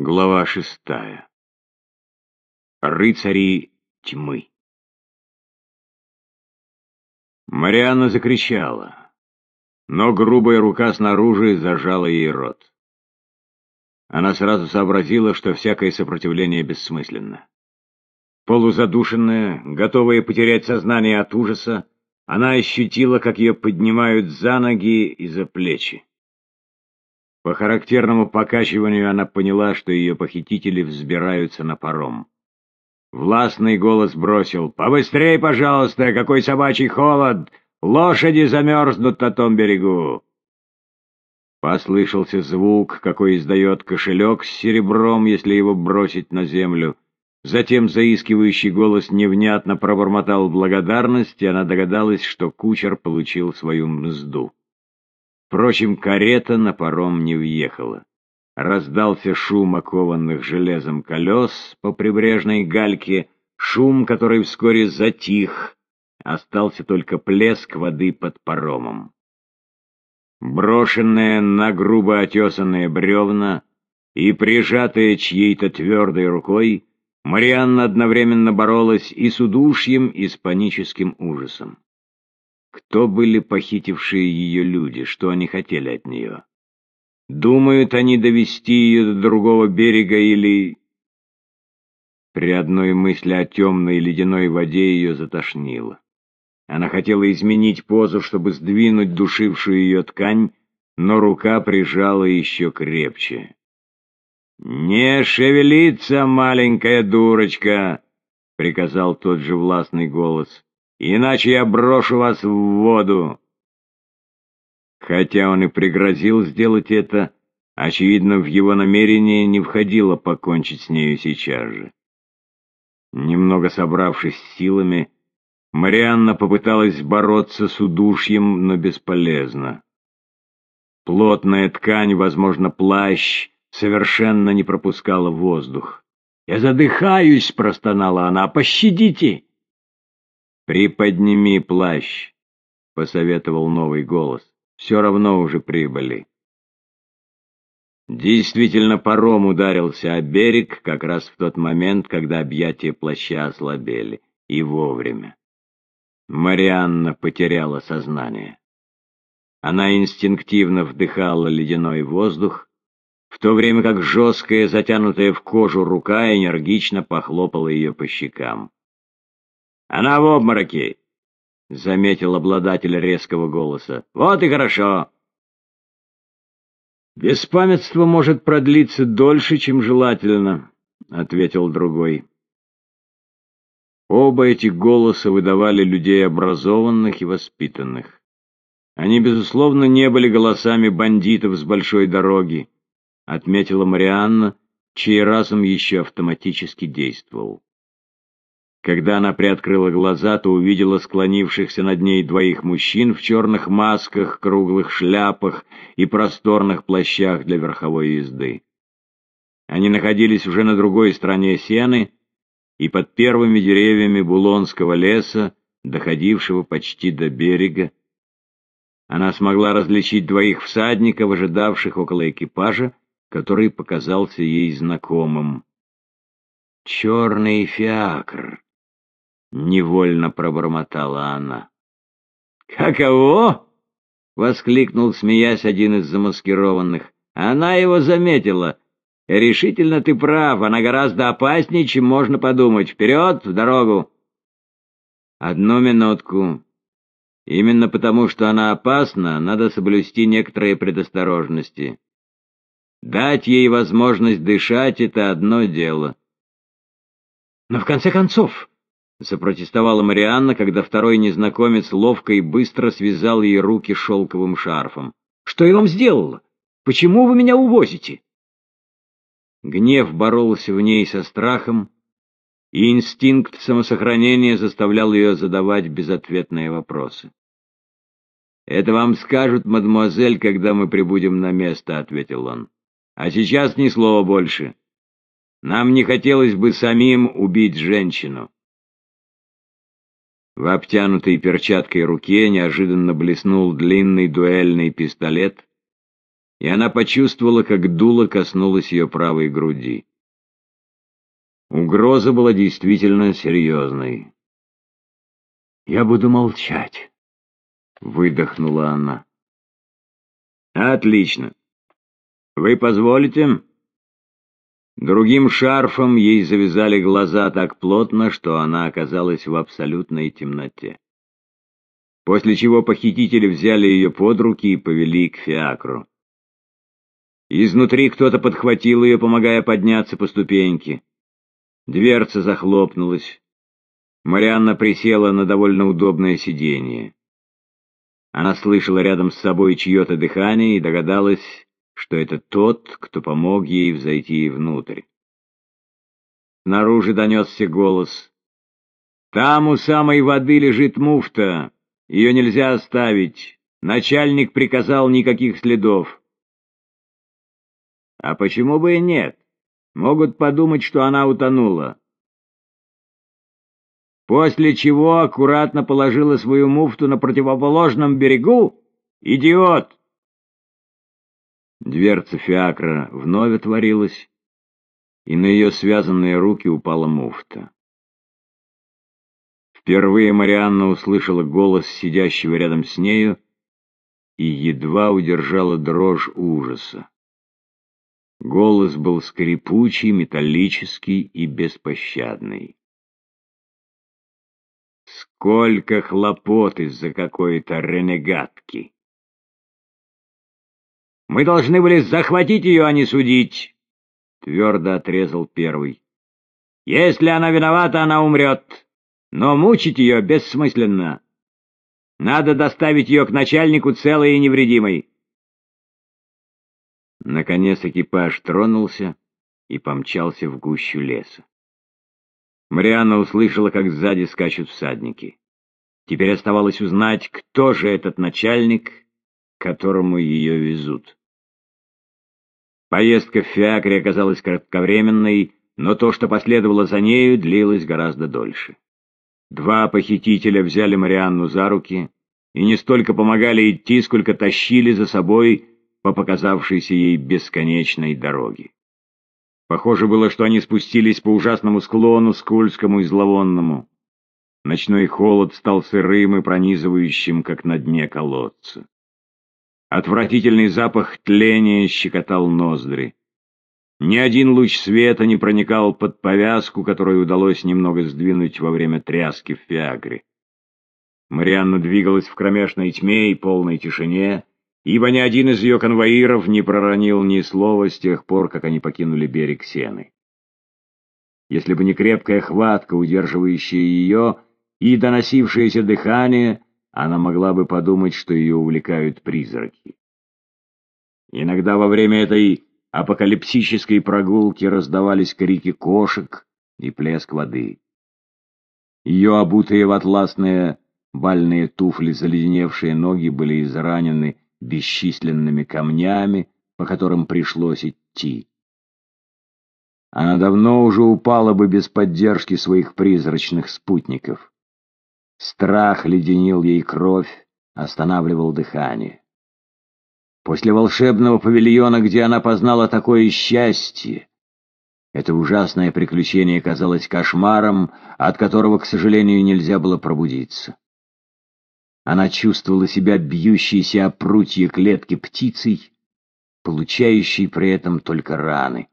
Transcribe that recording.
Глава шестая. Рыцари тьмы. Марианна закричала, но грубая рука снаружи зажала ей рот. Она сразу сообразила, что всякое сопротивление бессмысленно. Полузадушенная, готовая потерять сознание от ужаса, она ощутила, как ее поднимают за ноги и за плечи. По характерному покачиванию она поняла, что ее похитители взбираются на паром. Властный голос бросил «Побыстрей, пожалуйста, какой собачий холод! Лошади замерзнут на том берегу!» Послышался звук, какой издает кошелек с серебром, если его бросить на землю. Затем заискивающий голос невнятно пробормотал благодарность, и она догадалась, что кучер получил свою мзду. Впрочем, карета на паром не въехала. Раздался шум окованных железом колес по прибрежной гальке, шум, который вскоре затих, остался только плеск воды под паромом. Брошенная на грубо отесанные бревна и прижатая чьей-то твердой рукой, Марианна одновременно боролась и с удушьем, и с паническим ужасом. Кто были похитившие ее люди, что они хотели от нее? Думают они довести ее до другого берега или... При одной мысли о темной ледяной воде ее затошнило. Она хотела изменить позу, чтобы сдвинуть душившую ее ткань, но рука прижала еще крепче. «Не шевелиться, маленькая дурочка!» — приказал тот же властный голос иначе я брошу вас в воду. Хотя он и пригрозил сделать это, очевидно, в его намерение не входило покончить с нею сейчас же. Немного собравшись силами, Марианна попыталась бороться с удушьем, но бесполезно. Плотная ткань, возможно, плащ, совершенно не пропускала воздух. «Я задыхаюсь!» — простонала она. «Пощадите!» «Приподними плащ», — посоветовал новый голос. «Все равно уже прибыли». Действительно, паром ударился о берег как раз в тот момент, когда объятия плаща ослабели. И вовремя. Марианна потеряла сознание. Она инстинктивно вдыхала ледяной воздух, в то время как жесткая, затянутая в кожу рука энергично похлопала ее по щекам. Она в обмороке, — заметил обладатель резкого голоса. Вот и хорошо. Беспамятство может продлиться дольше, чем желательно, — ответил другой. Оба эти голоса выдавали людей образованных и воспитанных. Они, безусловно, не были голосами бандитов с большой дороги, — отметила Марианна, чей разум еще автоматически действовал. Когда она приоткрыла глаза, то увидела склонившихся над ней двоих мужчин в черных масках, круглых шляпах и просторных плащах для верховой езды. Они находились уже на другой стороне сены и под первыми деревьями Булонского леса, доходившего почти до берега. Она смогла различить двоих всадников, ожидавших около экипажа, который показался ей знакомым. «Черный фиакр», — невольно пробормотала она. «Каково?» — воскликнул, смеясь, один из замаскированных. «Она его заметила. Решительно ты прав, она гораздо опаснее, чем можно подумать. Вперед, в дорогу!» «Одну минутку. Именно потому, что она опасна, надо соблюсти некоторые предосторожности. Дать ей возможность дышать — это одно дело». «Но в конце концов...» Запротестовала Марианна, когда второй незнакомец ловко и быстро связал ей руки шелковым шарфом. «Что я вам сделала? Почему вы меня увозите?» Гнев боролся в ней со страхом, и инстинкт самосохранения заставлял ее задавать безответные вопросы. «Это вам скажут, мадемуазель, когда мы прибудем на место», — ответил он. «А сейчас ни слова больше. Нам не хотелось бы самим убить женщину». В обтянутой перчаткой руке неожиданно блеснул длинный дуэльный пистолет, и она почувствовала, как дуло коснулось ее правой груди. Угроза была действительно серьезной. «Я буду молчать», — выдохнула она. «Отлично. Вы позволите?» Другим шарфом ей завязали глаза так плотно, что она оказалась в абсолютной темноте. После чего похитители взяли ее под руки и повели к фиакру. Изнутри кто-то подхватил ее, помогая подняться по ступеньке. Дверца захлопнулась. Марианна присела на довольно удобное сиденье. Она слышала рядом с собой чье-то дыхание и догадалась, что это тот, кто помог ей взойти внутрь. Снаружи донесся голос. «Там у самой воды лежит муфта. Ее нельзя оставить. Начальник приказал никаких следов». «А почему бы и нет? Могут подумать, что она утонула». После чего аккуратно положила свою муфту на противоположном берегу? Идиот! Дверца фиакра вновь отворилась, и на ее связанные руки упала муфта. Впервые Марианна услышала голос сидящего рядом с нею и едва удержала дрожь ужаса. Голос был скрипучий, металлический и беспощадный. Сколько хлопот из-за какой-то ренегатки! Мы должны были захватить ее, а не судить, — твердо отрезал первый. Если она виновата, она умрет, но мучить ее бессмысленно. Надо доставить ее к начальнику целой и невредимой. Наконец экипаж тронулся и помчался в гущу леса. Марианна услышала, как сзади скачут всадники. Теперь оставалось узнать, кто же этот начальник, к которому ее везут. Поездка в Фиакре оказалась кратковременной, но то, что последовало за нею, длилось гораздо дольше. Два похитителя взяли Марианну за руки и не столько помогали идти, сколько тащили за собой по показавшейся ей бесконечной дороге. Похоже было, что они спустились по ужасному склону, скользкому и зловонному. Ночной холод стал сырым и пронизывающим, как на дне колодца. Отвратительный запах тления щекотал ноздри. Ни один луч света не проникал под повязку, которую удалось немного сдвинуть во время тряски в фиагре. Марианна двигалась в кромешной тьме и полной тишине, ибо ни один из ее конвоиров не проронил ни слова с тех пор, как они покинули берег Сены. Если бы не крепкая хватка, удерживающая ее, и доносившееся дыхание, она могла бы подумать, что ее увлекают призраки. Иногда во время этой апокалипсической прогулки раздавались крики кошек и плеск воды. Ее обутые в атласные бальные туфли заледеневшие ноги были изранены бесчисленными камнями, по которым пришлось идти. Она давно уже упала бы без поддержки своих призрачных спутников. Страх леденил ей кровь, останавливал дыхание. После волшебного павильона, где она познала такое счастье, это ужасное приключение казалось кошмаром, от которого, к сожалению, нельзя было пробудиться. Она чувствовала себя бьющейся о прутье клетки птицей, получающей при этом только раны.